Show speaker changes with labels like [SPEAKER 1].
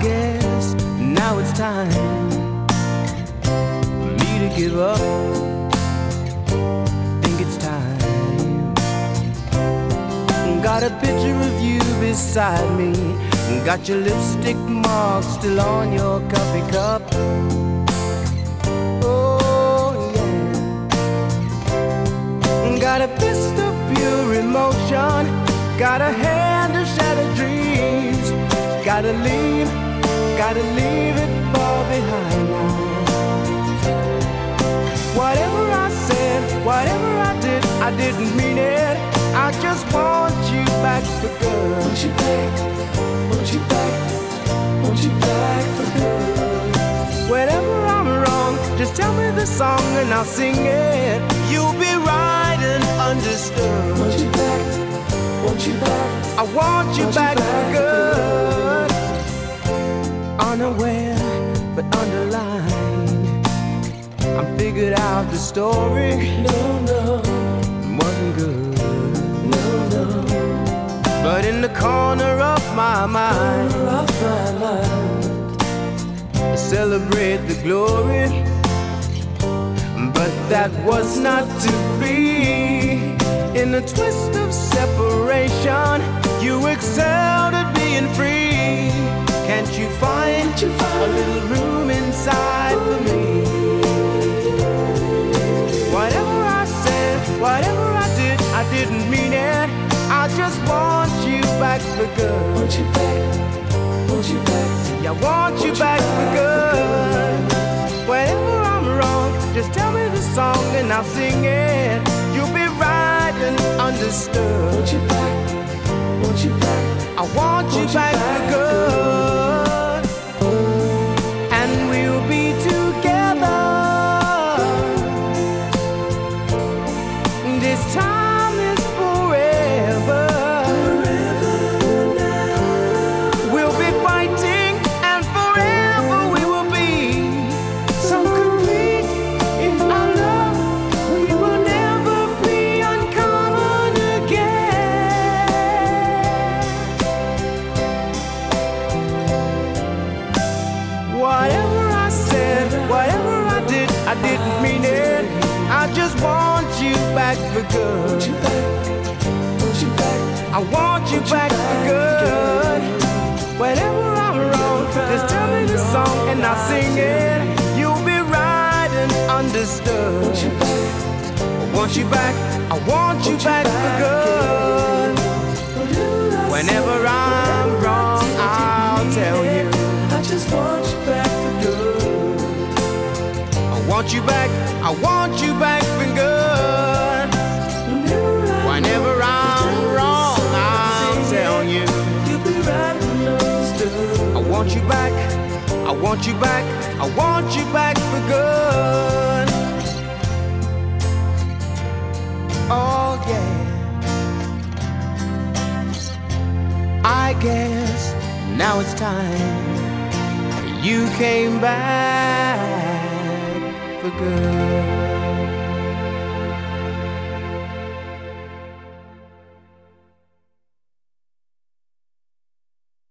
[SPEAKER 1] Guess now it's time for me to give up. Think it's time. Got a picture of you beside me. Got your lipstick mark still on your coffee cup. Oh, yeah. Got a fist of pure emotion. Got a hand to shatter dreams. Gotta leave, gotta leave it far behind now. Whatever I said, whatever I did, I didn't mean it. I just want you back for good.
[SPEAKER 2] Want you back, want you back, want you back for good.
[SPEAKER 1] Whenever I'm wrong, just tell me the song and I'll sing it. You'll be right and understood.
[SPEAKER 2] Want you back, want you back,
[SPEAKER 1] I want you
[SPEAKER 2] Want you
[SPEAKER 1] back for good. Figured out the story
[SPEAKER 2] no, no,
[SPEAKER 1] wasn't good.
[SPEAKER 2] no, no.
[SPEAKER 1] But in the corner of my mind,
[SPEAKER 2] Off my mind,
[SPEAKER 1] I celebrate the glory. But that was not to be. In the twist of separation, you excelled at being free. Can't you find
[SPEAKER 2] Can't you find
[SPEAKER 1] a little room for good.
[SPEAKER 2] want you back, want you back,
[SPEAKER 1] Yeah, I want you back for good. Whenever I'm wrong, just tell me the song and I'll sing it. You'll be right and understood.
[SPEAKER 2] want you back, want you back,
[SPEAKER 1] I want you back for good. I didn't mean it. I just want you back for good. I want you back for good. Whenever I'm wrong, just tell me the song and I'll sing it. You'll be right and understood. I want you back, I want you back for good. Whenever I'm
[SPEAKER 2] want you back,
[SPEAKER 1] I want you back for good. Whenever I'm wrong, I'll tell you. I want you back, I want you back, I want you back for good. Oh, yeah. I guess now it's time you came back for good.